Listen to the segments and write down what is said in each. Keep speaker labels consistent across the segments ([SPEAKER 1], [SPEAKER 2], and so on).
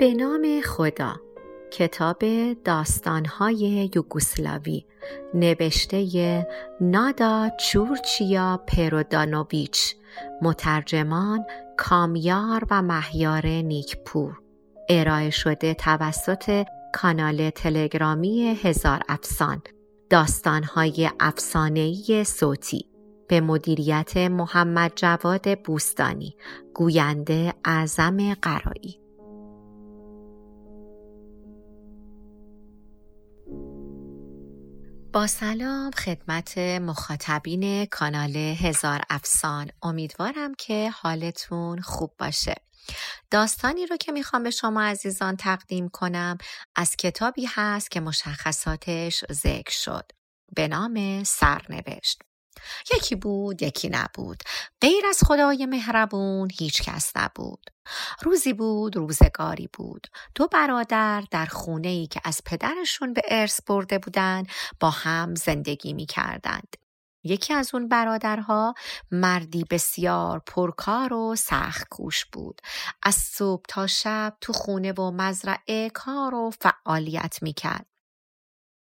[SPEAKER 1] به نام خدا. کتاب داستانهای یوگوسلاوی نوشته نادا چورچیا پرودانوویچ مترجمان کامیار و مهیار نیکپور. ارائه شده توسط کانال تلگرامی هزار افسان داستانهای افسانه‌ای صوتی. به مدیریت محمد جواد بوستانی گوینده اعظم قرایی. با سلام خدمت مخاطبین کانال هزار افسان. امیدوارم که حالتون خوب باشه. داستانی رو که می‌خوام به شما عزیزان تقدیم کنم از کتابی هست که مشخصاتش ذکر شد. به نام سرنوشت. یکی بود یکی نبود غیر از خدای مهربون هیچ کس نبود روزی بود روزگاری بود دو برادر در خونه ای که از پدرشون به ارث برده بودند با هم زندگی می کردند. یکی از اون برادرها مردی بسیار پرکار و سخت کوش بود. از صبح تا شب تو خونه و مزرعه کار و فعالیت می‌کرد.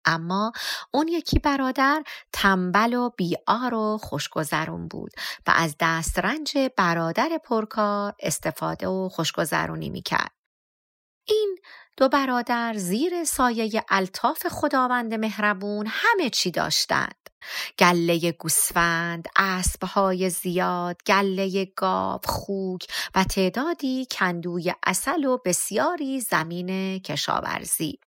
[SPEAKER 1] اما اون یکی برادر تنبل و بیار و خوشگذرون بود و از دسترنج برادر پرکار استفاده و خوشگذرونی می‌کرد. این دو برادر زیر سایه الطاف خداوند مهربون همه چی داشتند. گله گوسفند، اسبهای زیاد، گله گاو، خوک و تعدادی کندوی اصل و بسیاری زمین کشاورزی.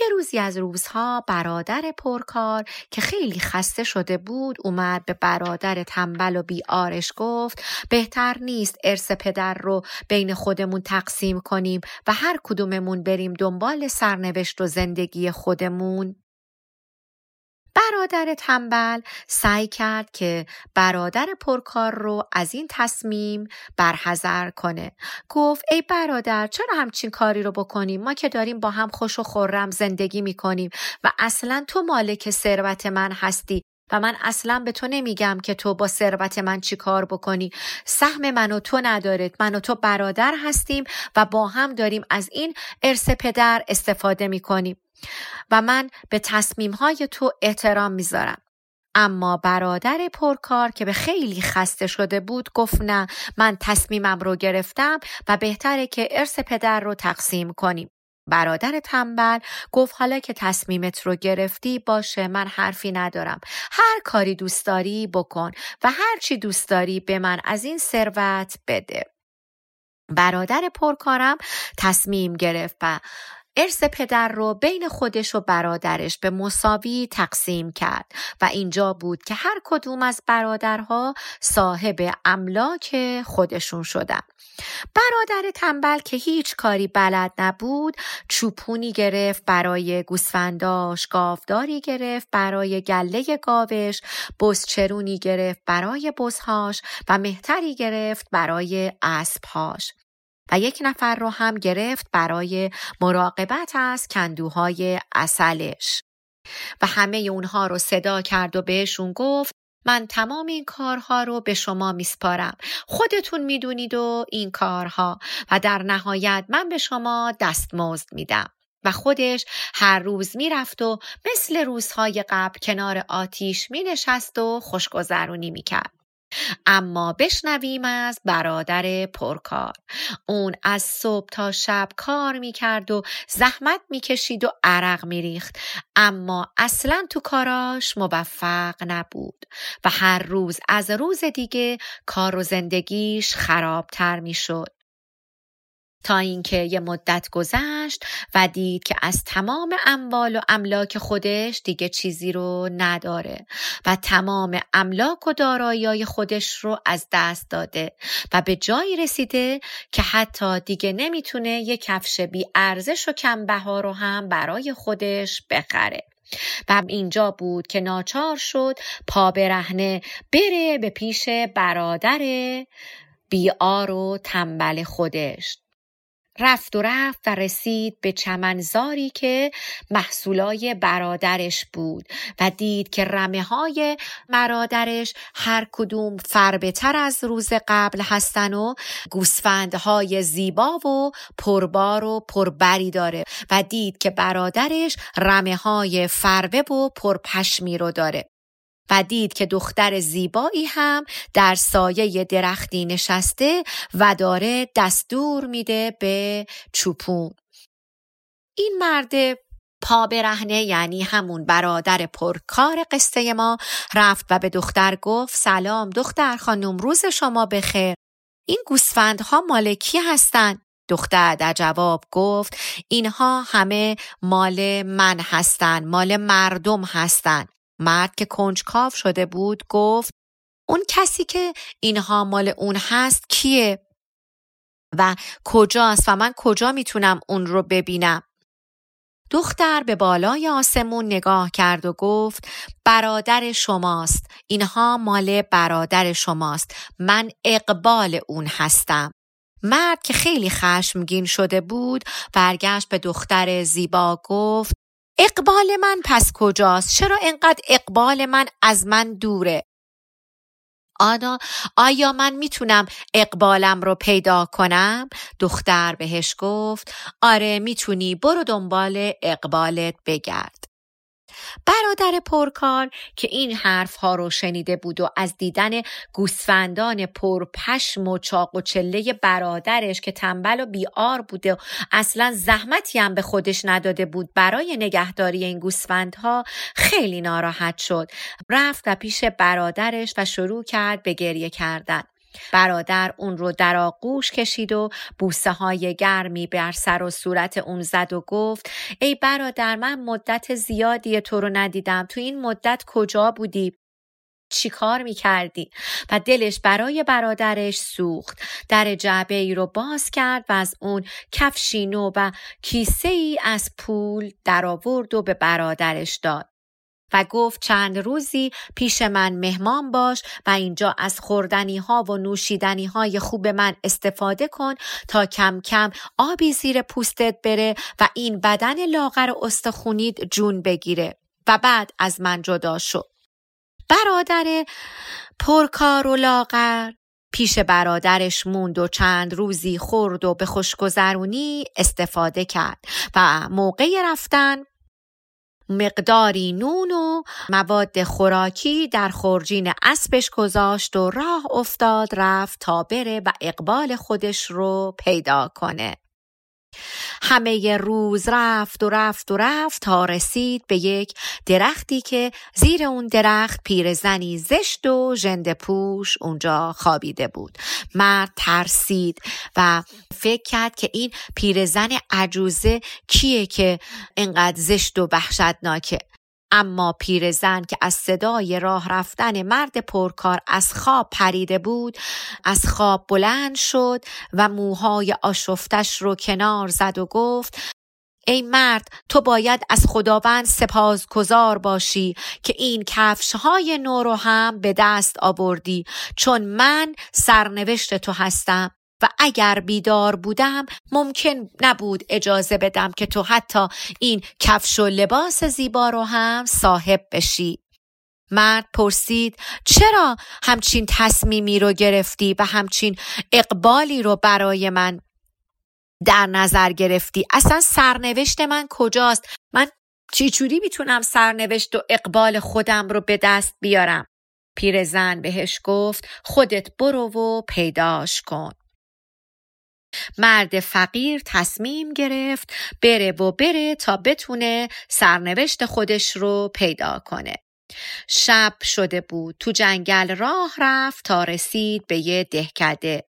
[SPEAKER 1] یه روزی از روزها برادر پرکار که خیلی خسته شده بود اومد به برادر تنبل و بیارش گفت بهتر نیست ارث پدر رو بین خودمون تقسیم کنیم و هر کدوممون بریم دنبال سرنوشت و زندگی خودمون. برادر تنبل سعی کرد که برادر پرکار رو از این تصمیم برحضر کنه. گفت ای برادر چرا همچین کاری رو بکنیم؟ ما که داریم با هم خوش و خورم زندگی می‌کنیم و اصلا تو مالک ثروت من هستی. و من اصلا به تو نمیگم که تو با ثروت من چی کار بکنی سهم من و تو ندارد من و تو برادر هستیم و با هم داریم از این ارث پدر استفاده می‌کنیم و من به تصمیم های تو احترام می‌ذارم. اما برادر پرکار که به خیلی خسته شده بود گفت نه من تصمیمم رو گرفتم و بهتره که ارث پدر رو تقسیم کنیم. برادر تنبل گفت حالا که تصمیمت رو گرفتی باشه من حرفی ندارم. هر کاری دوست داری بکن و هر چی دوست داری به من از این ثروت بده. برادر پرکارم تصمیم گرفت و ارث پدر رو بین خودش و برادرش به مساوی تقسیم کرد و اینجا بود که هر کدوم از برادرها صاحب املاک خودشون شدن. برادر تنبل که هیچ کاری بلد نبود چوپونی گرفت برای گوسفنداش گاوداری گرفت برای گله گاوش بزچرونی گرفت برای بزهاش و مهتری گرفت برای اسبهاش و یک نفر رو هم گرفت برای مراقبت از کندوهای اصلش و همه اونها رو صدا کرد و بهشون گفت من تمام این کارها رو به شما میسپارم. خودتون می‌دونید و این کارها. و در نهایت من به شما دستمزد میدم. و خودش هر روز می‌رفت و مثل روزهای قبل کنار آتیش مینشست و خوشگذرونی می‌کرد. اما بشنویم از برادر پرکار. اون از صبح تا شب کار می‌کرد و زحمت می‌کشید و عرق میریخت. اما اصلا تو کاراش موفق نبود و هر روز از روز دیگه کار و زندگیش خرابتر می‌شد. تا اینکه یه مدت گذشت و دید که از تمام اموال و املاک خودش دیگه چیزی رو نداره و تمام املاک و دارایی خودش رو از دست داده و به جایی رسیده که حتی دیگه نمی‌تونه یه کفش بی ارزش و کمبها رو هم برای خودش بخره. و اینجا بود که ناچار شد پا برهنه بره به پیش برادر بیار و تنبل خودش. رفت و رفت و رسید به چمنزاری که محصولای برادرش بود و دید که رمه های برادرش هر کدوم فربهتر از روز قبل هستن و گوسفندهای زیبا و پربار و پربری داره و دید که برادرش رمه های فربه و پرپشمی رو داره. و دید که دختر زیبایی هم در سایه درختی نشسته و داره دستور میده به چوپون. این مرد پا برهنه یعنی همون برادر پرکار قصه ما رفت و به دختر گفت سلام دختر خانم روز شما بخیر. این گوسفندها مال کی هستند. دختر در جواب گفت اینها همه مال من هستند مال مردم هستند. مرد که کنجکاو شده بود گفت اون کسی که اینها مال اون هست کیه؟ و کجاست و من کجا می‌تونم اون رو ببینم؟ دختر به بالای آسمون نگاه کرد و گفت برادر شماست. اینها مال برادر شماست. من اقبال اون هستم. مرد که خیلی خشمگین شده بود برگشت به دختر زیبا گفت اقبال من پس کجاست؟ چرا انقدر اقبال من از من دوره؟ آنا آیا من می‌تونم اقبالم رو پیدا کنم؟ دختر بهش گفت آره می‌تونی برو دنبال اقبالت بگرد. برادر پرکار که این حرف ها رو شنیده بود و از دیدن گوسفندان پرپشم و چاق و چله برادرش که تنبل و بیار بوده و اصلا زحمتی هم به خودش نداده بود برای نگهداری این گوسفندها خیلی ناراحت شد. رفت و پیش برادرش و شروع کرد به گریه کردن. برادر اون رو در آغوش کشید و بوسه های گرمی بر سر و صورت اون زد و گفت ای برادر من مدت زیادی تو رو ندیدم تو این مدت کجا بودی؟ چی کار می کردی؟ و دلش برای برادرش سوخت در جعبه ای رو باز کرد و از اون کفشی نو و کیسه ای از پول در آورد و به برادرش داد و گفت چند روزی پیش من مهمان باش و اینجا از خوردنی ها و نوشیدنی های خوب من استفاده کن تا کم کم آبی زیر پوستت بره و این بدن لاغر استخونید جون بگیره و بعد از من جدا شو. برادر پرکار و لاغر پیش برادرش موند و چند روزی خورد و به خوشگذرونی استفاده کرد و موقع رفتن مقداری نون و مواد خوراکی در خورجین اسبش گذاشت و راه افتاد رفت تا بره و اقبال خودش رو پیدا کنه. همه روز رفت و رفت و رفت تا رسید به یک درختی که زیر اون درخت پیرزنی زشت و ژنده پوش اونجا خوابیده بود. مرد ترسید و فکر کرد که این پیرزن عجوزه کیه که انقدر زشت و وحشتناکه. اما پیرزن که از صدای راه رفتن مرد پرکار از خواب پریده بود از خواب بلند شد و موهای آشفتش رو کنار زد و گفت ای مرد تو باید از خداوند سپاسگزار باشی که این کفش های نو رو هم به دست آوردی چون من سرنوشت تو هستم. و اگر بیدار بودم ممکن نبود اجازه بدم که تو حتی این کفش و لباس زیبا رو هم صاحب بشی. مرد پرسید چرا همچین تصمیمی رو گرفتی و همچین اقبالی رو برای من در نظر گرفتی؟ اصلا سرنوشت من کجاست؟ من چیچوری می‌تونم سرنوشت و اقبال خودم رو به دست بیارم؟ پیرزن بهش گفت خودت برو و پیداش کن. مرد فقیر تصمیم گرفت بره و بره تا بتونه سرنوشت خودش رو پیدا کنه. شب شده بود تو جنگل راه رفت تا رسید به یه دهکده.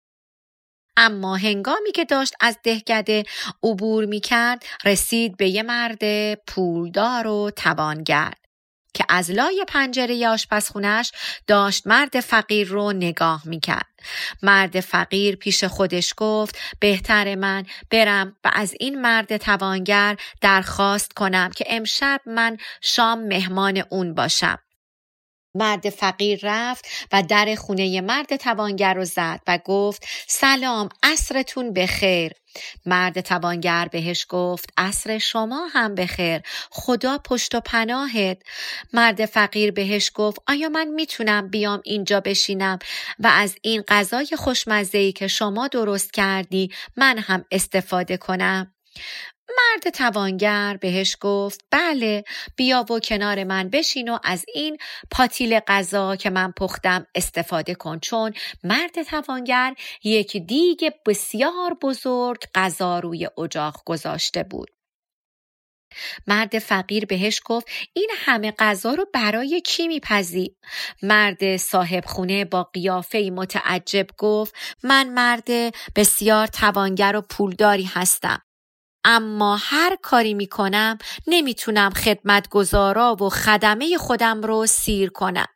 [SPEAKER 1] اما هنگامی که داشت از دهکده عبور می کرد رسید به یه مرد پولدار و توانگر. که از لای پنجره آشپزخونش داشت مرد فقیر رو نگاه می‌کرد. مرد فقیر پیش خودش گفت بهتر من برم و از این مرد توانگر درخواست کنم که امشب من شام مهمان اون باشم. مرد فقیر رفت و در خونه مرد توانگر رو زد و گفت سلام عصرتون بخیر مرد توانگر بهش گفت عصر شما هم بخیر خدا پشت و پناهت. مرد فقیر بهش گفت آیا من می‌تونم بیام اینجا بشینم و از این غذای خوشمزه که شما درست کردی من هم استفاده کنم؟ مرد توانگر بهش گفت بله بیا و کنار من بشین و از این پاتیل غذا که من پختم استفاده کن چون مرد توانگر یک دیگ بسیار بزرگ غذا روی اجاق گذاشته بود مرد فقیر بهش گفت این همه غذا رو برای کی میپزی؟ مرد صاحب خونه با قیافه متعجب گفت من مرد بسیار توانگر و پولداری هستم. اما هر کاری می‌کنم نمی‌تونم خدمتگزارا و خدمه خودم رو سیر کنم.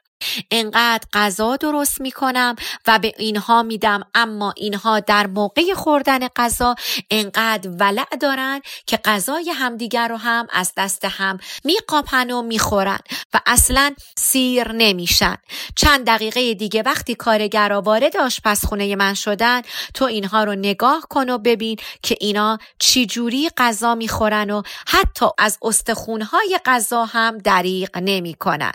[SPEAKER 1] انقدر غذا درست می کنم و به اینها میدم اما اینها در موقع خوردن غذا انقدر ولع دارن که غذای همدیگر رو هم از دست هم میقاپن و می‌خورن و اصلا سیر نمیشن. چند دقیقه دیگه وقتی کارگرا وارد آشپزخونه من شدن تو اینها رو نگاه کن و ببین که اینا چی جوری غذا می‌خورن و حتی از استخونهای غذا هم دریغ نمی‌کنن.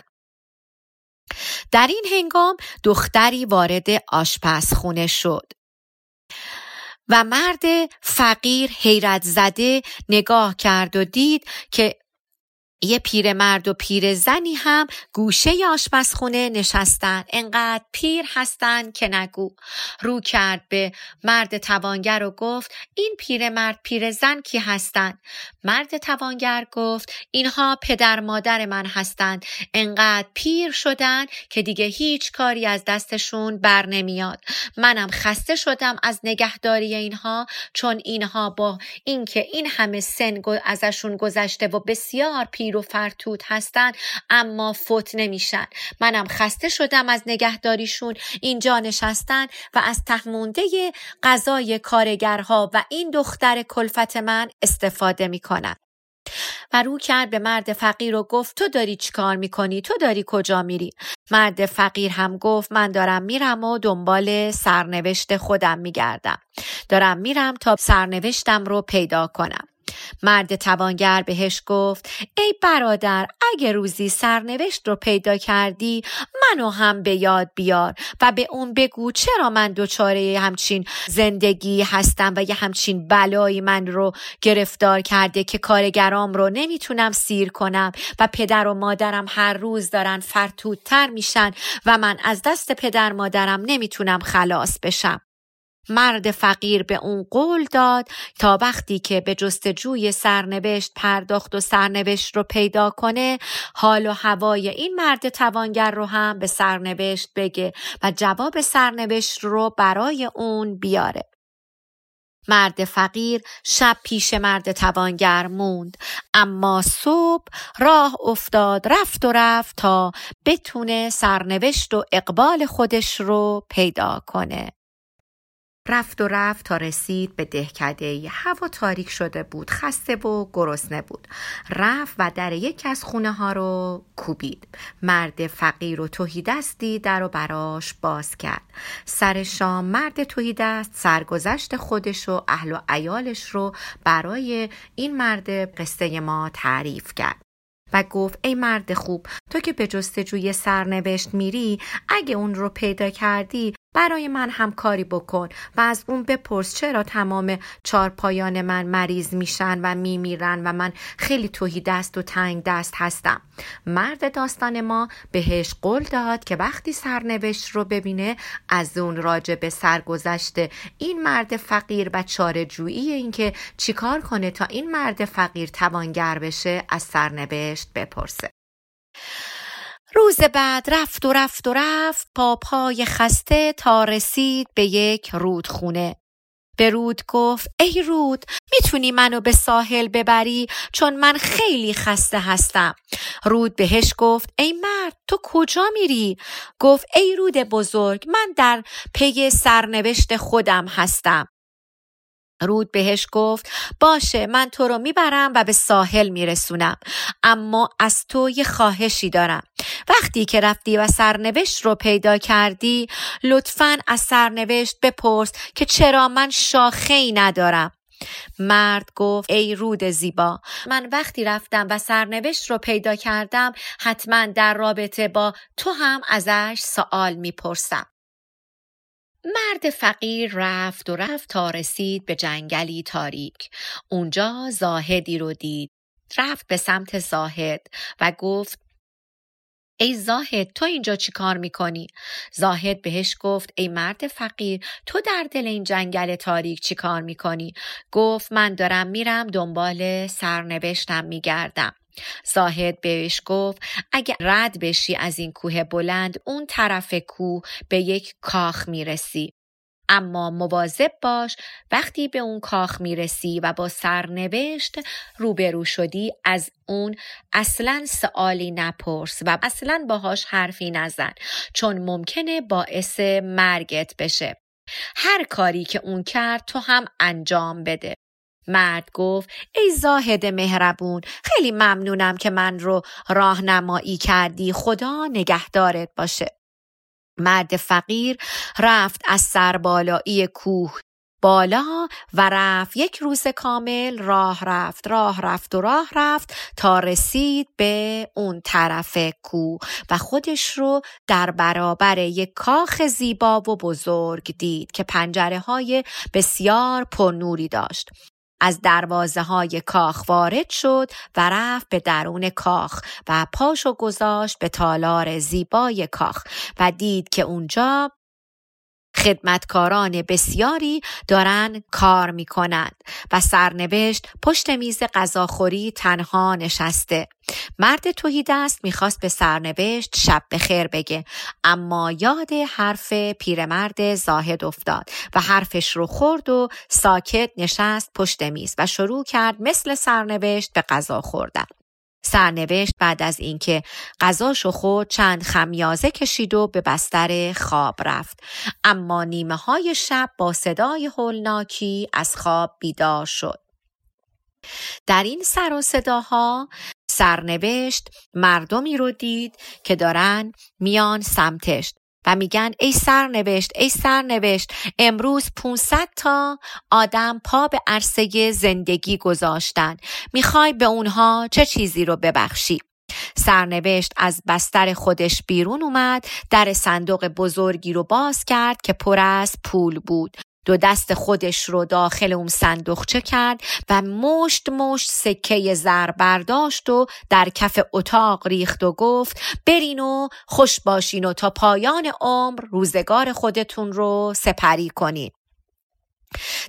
[SPEAKER 1] در این هنگام دختری وارد آشپزخونه شد و مرد فقیر حیرت زده نگاه کرد و دید که یه پیرمرد و پیرزنی هم گوشه آشپزخونه نشستن. انقدر پیر هستن که نگو. رو کرد به مرد توانگر و گفت این پیرمرد پیرزن کی هستند مرد توانگر گفت اینها پدر مادر من هستند انقدر پیر شدن که دیگه هیچ کاری از دستشون بر نمیاد. منم خسته شدم از نگهداری اینها چون اینها با اینکه این همه سن ازشون گذشته و بسیار پیر پیر و فرتود هستن اما فوت نمیشن. منم خسته شدم از نگهداریشون. اینجا نشستن و از تهمونده غذای کارگرها و این دختر کلفت من استفاده می‌کنن. و رو کرد به مرد فقیر و گفت تو داری چیکار می‌کنی؟ تو داری کجا میری؟ مرد فقیر هم گفت من دارم میرم و دنبال سرنوشت خودم میگردم. دارم میرم تا سرنوشتم رو پیدا کنم. مرد توانگر بهش گفت ای برادر اگه روزی سرنوشت رو پیدا کردی منو هم به یاد بیار و به اون بگو چرا من دچاره همچین زندگی هستم و یه همچین بلایی من رو گرفتار کرده که کارگرام رو نمی‌تونم سیر کنم و پدر و مادرم هر روز دارن فرتودتر میشن و من از دست پدر مادرم نمی‌تونم خلاص بشم. مرد فقیر به اون قول داد تا وقتی که به جستجوی سرنوشت پرداخت و سرنوشت رو پیدا کنه حال و هوای این مرد توانگر رو هم به سرنوشت بگه و جواب سرنوشت رو برای اون بیاره. مرد فقیر شب پیش مرد توانگر موند اما صبح راه افتاد رفت و رفت تا بتونه سرنوشت و اقبال خودش رو پیدا کنه رفت و رفت تا رسید به دهکده هوا تاریک شده بود خسته و گرسنه بود. رفت و در یکی از خونه ها رو کوبید. مرد فقیر و توهیدستی در و براش باز کرد. سر شام مرد توهیدست سرگذشت خودش و اهل و ایالش رو برای این مرد قصه ما تعریف کرد. و گفت ای مرد خوب تو که به جستجوی سرنوشت میری اگه اون رو پیدا کردی برای من هم کاری بکن و از اون بپرس چرا تمام چارپایان من مریض میشن و میمیرن و من خیلی توهی دست و تنگ دست هستم. مرد داستان ما بهش قول داد که وقتی سرنوشت رو ببینه از اون راجع به سرگذشت این مرد فقیر و چاره جویی اینکه چیکار کنه تا این مرد فقیر توانگر بشه از سرنوشت بپرسه. روز بعد رفت و رفت و رفت پا پای خسته تا رسید به یک رودخونه. به رود گفت ای رود می‌تونی منو به ساحل ببری چون من خیلی خسته هستم. رود بهش گفت ای مرد تو کجا میری؟ گفت ای رود بزرگ من در پی سرنوشت خودم هستم. رود بهش گفت باشه من تو رو می‌برم و به ساحل میرسونم اما از تو یه خواهشی دارم. وقتی که رفتی و سرنوشت رو پیدا کردی لطفا از سرنوشت بپرس که چرا من شاخه ای ندارم. مرد گفت ای رود زیبا من وقتی رفتم و سرنوشت رو پیدا کردم حتما در رابطه با تو هم ازش سوال می‌پرسم. مرد فقیر رفت و رفت تا رسید به جنگلی تاریک. اونجا زاهدی رو دید. رفت به سمت زاهد و گفت ای زاهد تو اینجا چی کار می‌کنی؟ زاهد بهش گفت ای مرد فقیر تو در دل این جنگل تاریک چی کار می‌کنی؟ گفت من دارم میرم دنبال سرنوشتم میگردم. زاهد بهش گفت اگه رد بشی از این کوه بلند اون طرف کوه به یک کاخ می‌رسی اما مواظب باش وقتی به اون کاخ می‌رسی و با سرنوشت روبرو شدی از اون اصلا سوالی نپرس و اصلا باهاش حرفی نزن چون ممکنه باعث مرگت بشه. هر کاری که اون کرد تو هم انجام بده. مرد گفت ای زاهد مهربون خیلی ممنونم که من رو راهنمایی کردی. خدا نگهدارت باشه. مرد فقیر رفت از سربالایی کوه بالا و رفت یک روز کامل راه رفت راه رفت و راه رفت تا رسید به اون طرف کوه و خودش رو در برابر یک کاخ زیبا و بزرگ دید که پنجره های بسیار پرنوری داشت. از دروازه های کاخ وارد شد و رفت به درون کاخ و پاشو گذاشت به تالار زیبای کاخ و دید که اونجا خدمتکاران بسیاری دارن کار می کنند و سرنوشت پشت میز غذاخوری تنها نشسته. مرد توهی دست می‌خواست به سرنوشت شب به خیر بگه اما یاد حرف پیرمرد زاهد افتاد و حرفش رو خورد و ساکت نشست پشت میز و شروع کرد مثل سرنوشت به غذا خوردن. سرنوشت بعد از اینکه غذاشو خود چند خمیازه کشید و به بستر خواب رفت. اما نیمه های شب با صدای هولناکی از خواب بیدار شد. در این سر و صداها سرنوشت مردمی رو دید که دارن میان سمتش. میگن ای سرنوشت ای سرنوشت امروز 500 تا آدم پا به عرصه زندگی گذاشتن. می‌خوای به اونها چه چیزی رو ببخشی؟ سرنوشت از بستر خودش بیرون اومد در صندوق بزرگی رو باز کرد که پر از پول بود. دو دست خودش رو داخل اون صندوقچه کرد و مشت مشت سکه زر برداشت و در کف اتاق ریخت و گفت برین و خوش باشین و تا پایان عمر روزگار خودتون رو سپری کنین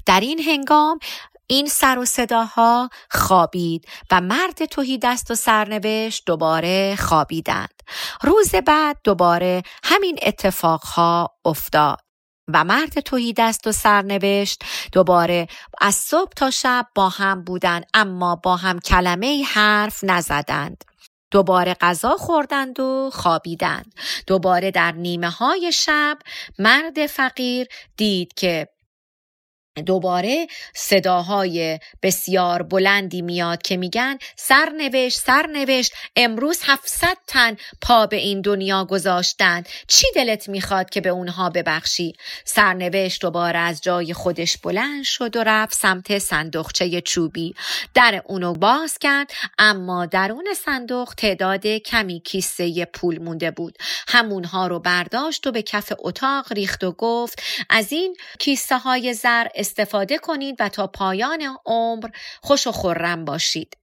[SPEAKER 1] در این هنگام این سر و صداها خوابید و مرد توهی دست و سرنوشت دوباره خوابیدند. روز بعد دوباره همین اتفاقها افتاد. و مرد توهی دست و سرنوشت دوباره از صبح تا شب با هم بودند اما با هم کلمه حرف نزدند. دوباره غذا خوردند و خوابیدند. دوباره در نیمه های شب مرد فقیر دید که دوباره صداهای بسیار بلندی میاد که میگن سرنوشت سرنوشت امروز 700 تن پا به این دنیا گذاشتند. چی دلت می‌خواد که به اونها ببخشی؟ سرنوشت دوباره از جای خودش بلند شد و رفت سمت صندوقچه چوبی. در اونو باز کرد اما درون صندوق تعداد کمی کیسه پول مونده بود. همونها رو برداشت و به کف اتاق ریخت و گفت از این کیسه های زر استفاده کنید و تا پایان عمر خوش و خورم باشید.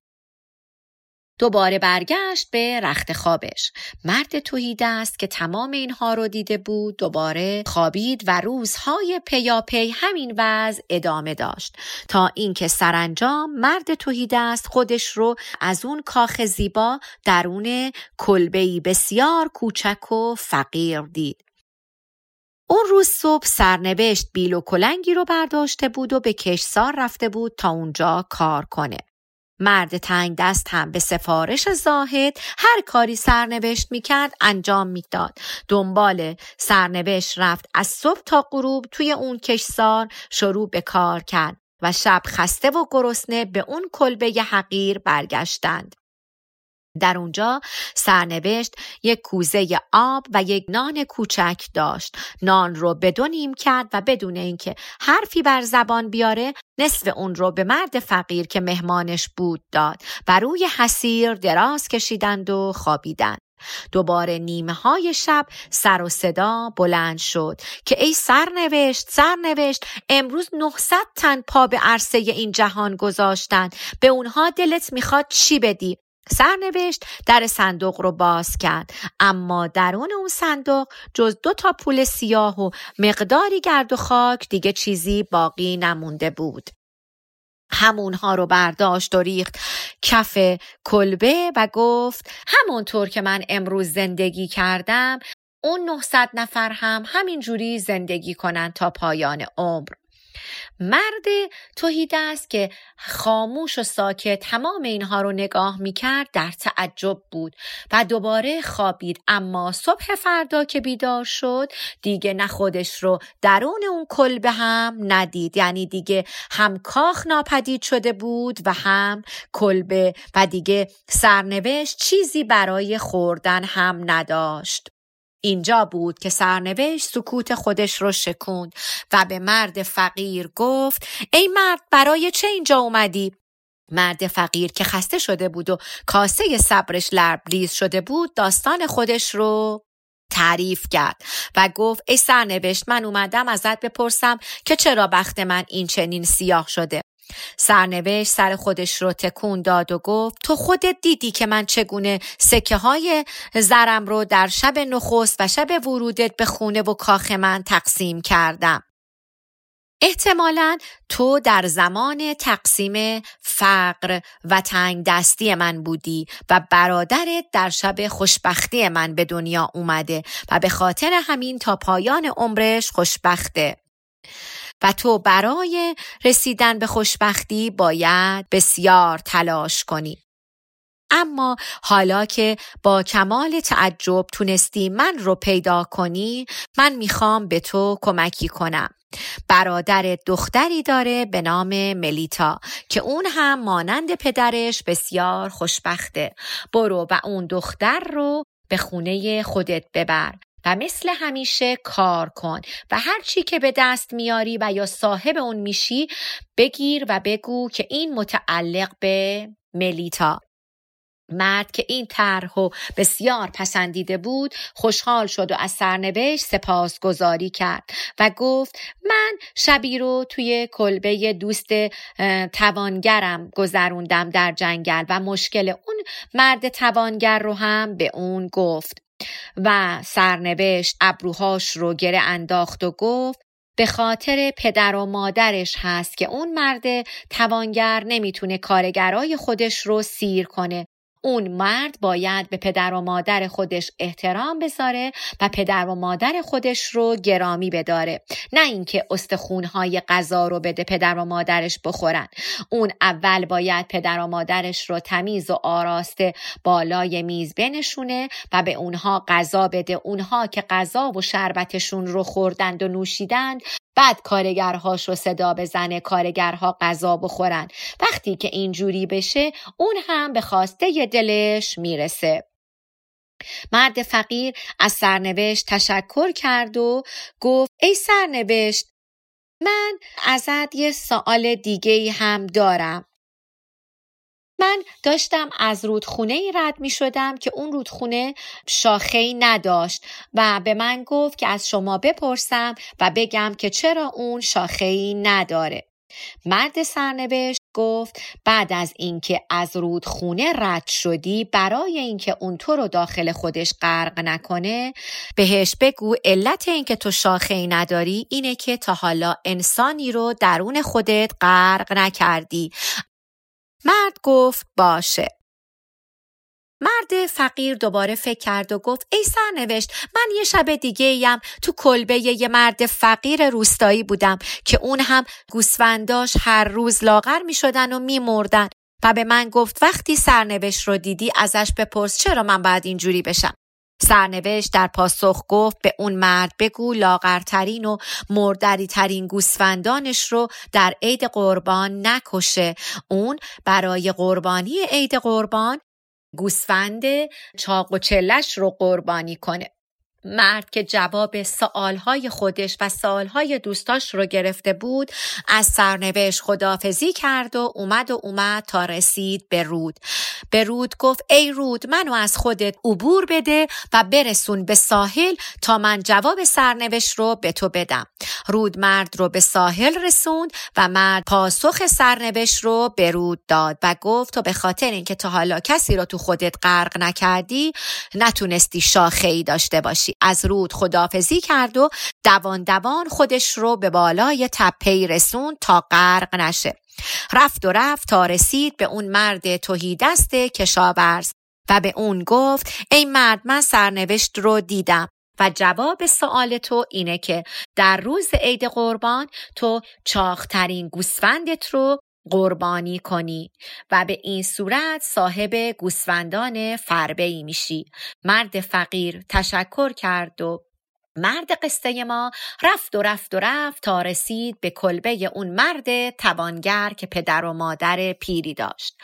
[SPEAKER 1] دوباره برگشت به رخت خوابش. مرد توهیده است که تمام اینها رو دیده بود دوباره خوابید و روزهای پیاپی همین وضع ادامه داشت تا اینکه سرانجام مرد توهیده است خودش رو از اون کاخ زیبا درون کلبهی بسیار کوچک و فقیر دید. اون روز صبح سرنوشت بیل و کلنگی رو برداشته بود و به کشسار رفته بود تا اونجا کار کنه. مرد تنگ دست هم به سفارش زاهد هر کاری سرنوشت می‌کرد انجام می‌داد. دنبال سرنوشت رفت از صبح تا غروب توی اون کشسار شروع به کار کرد و شب خسته و گرسنه به اون کلبه حقیر برگشتند. در اونجا سرنوشت یک کوزه آب و یک نان کوچک داشت. نان رو بدونیم کرد و بدون اینکه حرفی بر زبان بیاره نصف اون رو به مرد فقیر که مهمانش بود داد و روی حسیر دراز کشیدند و خوابیدند. دوباره نیمه های شب سر و صدا بلند شد که ای سرنوشت سرنوشت امروز 900 تن پا به عرصه این جهان گذاشتن به اونها دلت می‌خواد چی بدی سرنوشت در صندوق رو باز کرد. اما درون اون صندوق جز دو تا پول سیاه و مقداری گرد و خاک دیگه چیزی باقی نمونده بود. همونها رو برداشت و ریخت کف کلبه و گفت همونطور که من امروز زندگی کردم اون 900 نفر هم همین جوری زندگی کنن تا پایان عمر. مرد توحید است که خاموش و ساکت تمام اینها رو نگاه می‌کرد در تعجب بود و دوباره خوابید. اما صبح فردا که بیدار شد دیگه نه خودش رو درون اون کلبه هم ندید. یعنی دیگه هم کاخ ناپدید شده بود و هم کلبه و دیگه سرنوشت چیزی برای خوردن هم نداشت. اینجا بود که سرنوشت سکوت خودش رو شکوند و به مرد فقیر گفت ای مرد برای چه اینجا اومدی؟ مرد فقیر که خسته شده بود و کاسه صبرش لربریز شده بود داستان خودش رو تعریف کرد و گفت ای سرنوشت من اومدم ازت بپرسم که چرا بخت من این چنین سیاه شده سرنوشت سر خودش رو تکون داد و گفت تو خودت دیدی که من چگونه سکه های زرم رو در شب نخست و شب ورودت به خونه و کاخ من تقسیم کردم. احتمالا تو در زمان تقسیم فقر و تنگ دستی من بودی و برادرت در شب خوشبختی من به دنیا اومده و به خاطر همین تا پایان عمرش خوشبخته. و تو برای رسیدن به خوشبختی باید بسیار تلاش کنی. اما حالا که با کمال تعجب تونستی من رو پیدا کنی من می‌خوام به تو کمکی کنم. برادر دختری داره به نام ملیتا که اون هم مانند پدرش بسیار خوشبخته. برو و اون دختر رو به خونه خودت ببر و مثل همیشه کار کن و هر چی که به دست میاری و یا صاحب اون میشی بگیر و بگو که این متعلق به ملیتا. مرد که این طرح بسیار پسندیده بود خوشحال شد و از سرنوشت سپاسگزاری کرد و گفت من شبی رو توی کلبه دوست توانگرم گذروندم در جنگل و مشکل اون مرد توانگر رو هم به اون گفت. و سرنوشت ابروهاش رو گره انداخت و گفت به خاطر پدر و مادرش هست که اون مرد توانگر نمی‌تونه کارگرای خودش رو سیر کنه. اون مرد باید به پدر و مادر خودش احترام بذاره و پدر و مادر خودش رو گرامی بداره. نه اینکه استخونهای غذا رو بده پدر و مادرش بخورن. اون اول باید پدر و مادرش رو تمیز و آراسته بالای میز بنشونه و به اونها غذا بده. اونها که غذا و شربتشون رو خوردند و نوشیدند بعد کارگرهاش رو صدا بزنه کارگرها غذا بخورن. وقتی که اینجوری بشه اون هم به خواسته دلش می‌رسه. مرد فقیر از سرنوشت تشکر کرد و گفت ای سرنوشت من ازت یه سوال دیگه هم دارم. من داشتم از رودخونه ای رد می شدم که اون رودخونه شاخه ای نداشت و به من گفت که از شما بپرسم و بگم که چرا اون شاخه ای نداره. مرد سرنوشت گفت بعد از اینکه از رودخونه رد شدی برای اینکه اون تو رو داخل خودش غرق نکنه بهش بگو علت اینکه تو شاخه ای نداری اینه که تا حالا انسانی رو درون خودت غرق نکردی مرد گفت باشه. مرد فقیر دوباره فکر کرد و گفت ای سرنوشت من یه شب دیگه ایم تو کلبه یه مرد فقیر روستایی بودم که اون هم گوسفنداش هر روز لاغر می شدن و می مردن و به من گفت وقتی سرنوشت رو دیدی ازش بپرس چرا من باید اینجوری بشم سرنوشت در پاسخ گفت به اون مرد بگو لاغرترین و مردری ترین گوسفندانش رو در عید قربان نکشه. اون برای قربانی عید قربان گوسفند چاق و چلش رو قربانی کنه. مرد که جواب سوالهای خودش و سوالهای دوستاش رو گرفته بود از سرنوشت خدافزی کرد و اومد و اومد تا رسید به رود. به رود گفت ای رود منو از خودت عبور بده و برسون به ساحل تا من جواب سرنوشت رو به تو بدم. رود مرد رو به ساحل رسوند و مرد پاسخ سرنوشت رو به رود داد و گفت تو به خاطر اینکه تا حالا کسی رو تو خودت غرق نکردی نتونستی شاخه ای داشته باشی. از رود خدافزی کرد و دوان دوان خودش رو به بالای تپهی رسون تا غرق نشه. رفت و رفت تا رسید به اون مرد توهی دست کشاورز و به اون گفت ای مرد من سرنوشت رو دیدم. و جواب سوال تو اینه که در روز عید قربان تو چاخترین گوسفندت رو قربانی کنی و به این صورت صاحب گوسفندان فربهی میشی مرد فقیر تشکر کرد و مرد قصه ما رفت و رفت و رفت تا رسید به کلبه اون مرد توانگر که پدر و مادر پیری داشت.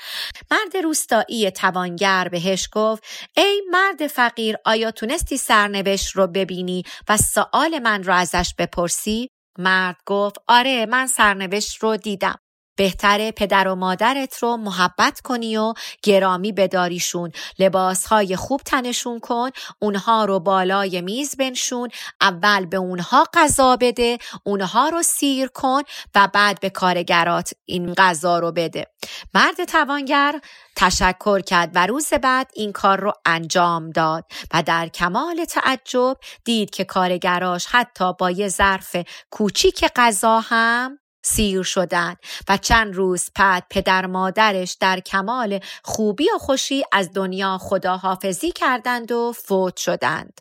[SPEAKER 1] مرد روستایی توانگر بهش گفت ای مرد فقیر آیا تونستی سرنوشت رو ببینی و سوال من رو ازش بپرسی؟ مرد گفت آره من سرنوشت رو دیدم. بهتره پدر و مادرت رو محبت کنی و گرامی بداریشون. لباسهای خوب تنشون کن اونها رو بالای میز بنشون اول به اونها غذا بده اونها رو سیر کن و بعد به کارگرات این غذا رو بده. مرد توانگر تشکر کرد و روز بعد این کار رو انجام داد و در کمال تعجب دید که کارگراش حتی با یه ظرف کوچیک غذا هم سیر شدند و چند روز بعد پدر مادرش در کمال خوبی و خوشی از دنیا خداحافظی کردند و فوت شدند.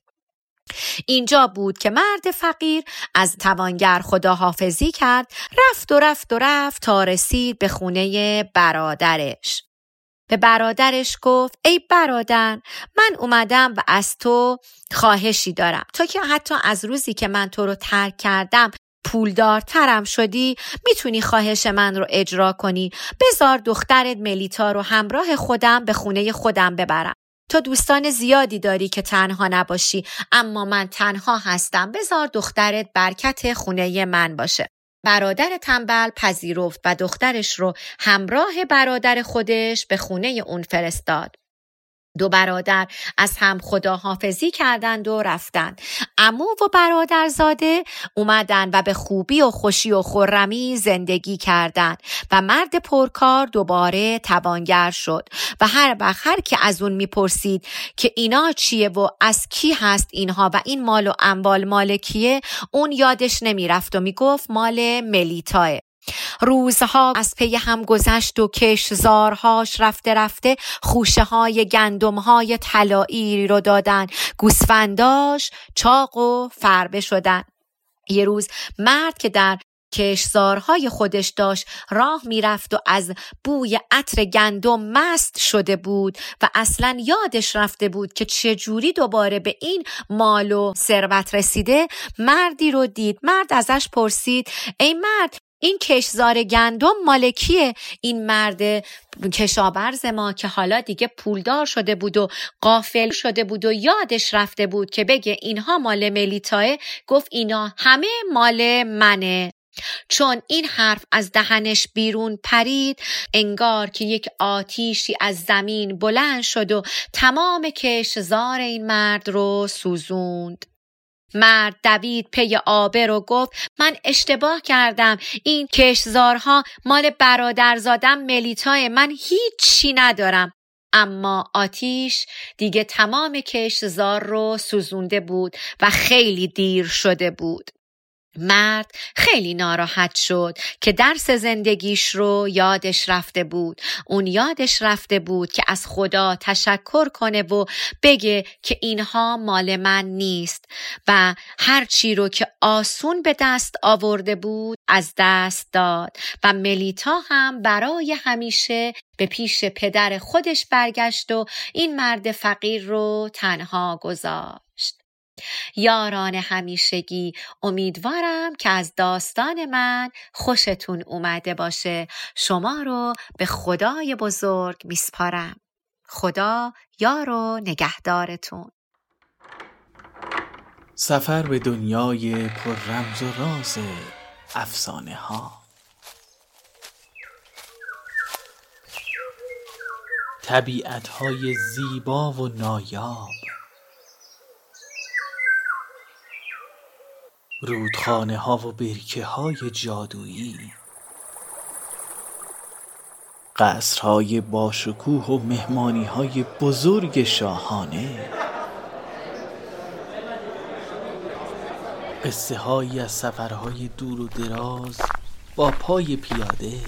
[SPEAKER 1] اینجا بود که مرد فقیر از توانگر خداحافظی کرد رفت و رفت و رفت تا رسید به خونه برادرش. به برادرش گفت ای برادر من اومدم و از تو خواهشی دارم تو که حتی از روزی که من تو رو ترک کردم پولدارترم شدی می‌تونی خواهش من رو اجرا کنی. بزار دخترت ملیتا رو همراه خودم به خونه خودم ببرم. تو دوستان زیادی داری که تنها نباشی اما من تنها هستم. بزار دخترت برکت خونه من باشه. برادر تنبل پذیرفت و دخترش رو همراه برادر خودش به خونه اون فرستاد. دو برادر از هم خداحافظی کردند و رفتند. امو و برادرزاده اومدن و به خوبی و خوشی و خرمی زندگی کردند و مرد پرکار دوباره توانگر شد و هر وقت هر که از اون می‌پرسید که اینا چیه و از کی هست اینها و این مال و اموال مال کیه اون یادش نمی‌رفت و می‌گفت مال ملیتاه. روزها از پی هم گذشت و کشزارهاش رفته رفته خوشه های گندم های طلایی رو دادن. گوسفنداش چاق و فربه شدن. یه روز مرد که در کشزارهای خودش داشت راه می‌رفت و از بوی عطر گندم مست شده بود و اصلا یادش رفته بود که چجوری دوباره به این مال و ثروت رسیده مردی رو دید. مرد ازش پرسید ای مرد این کشزار گندم مالکیه این مرد کشاورز ما که حالا دیگه پولدار شده بود و قافل شده بود و یادش رفته بود که بگه اینها مال ملیتاه گفت اینا همه مال منه. چون این حرف از دهنش بیرون پرید انگار که یک آتیشی از زمین بلند شد و تمام کشزار این مرد رو سوزوند. مرد دوید پی آبه رو گفت من اشتباه کردم. این کشزارها مال برادرزادم ملیتای من هیچی ندارم. اما آتیش دیگه تمام کشزار رو سوزونده بود و خیلی دیر شده بود. مرد خیلی ناراحت شد که درس زندگیش رو یادش رفته بود. اون یادش رفته بود که از خدا تشکر کنه و بگه که اینها مال من نیست و هر چی رو که آسون به دست آورده بود از دست داد و ملیتا هم برای همیشه به پیش پدر خودش برگشت و این مرد فقیر رو تنها گذاشت. یاران همیشگی امیدوارم که از داستان من خوشتون اومده باشه. شما رو به خدای بزرگ میسپارم. خدا یار و نگهدارتون.
[SPEAKER 2] سفر به دنیای پر رمز و راز افسانه ها. طبیعت های زیبا و نایاب. رودخانه ها و برکه های جادویی. قصرهای باشکوه و مهمانی های بزرگ شاهانه. قصه هایی از سفرهای دور و دراز با پای پیاده.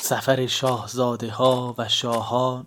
[SPEAKER 2] سفر شاهزاده ها و شاهان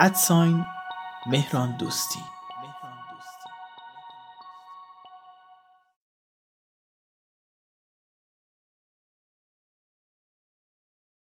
[SPEAKER 2] ادساین مهران دوستی.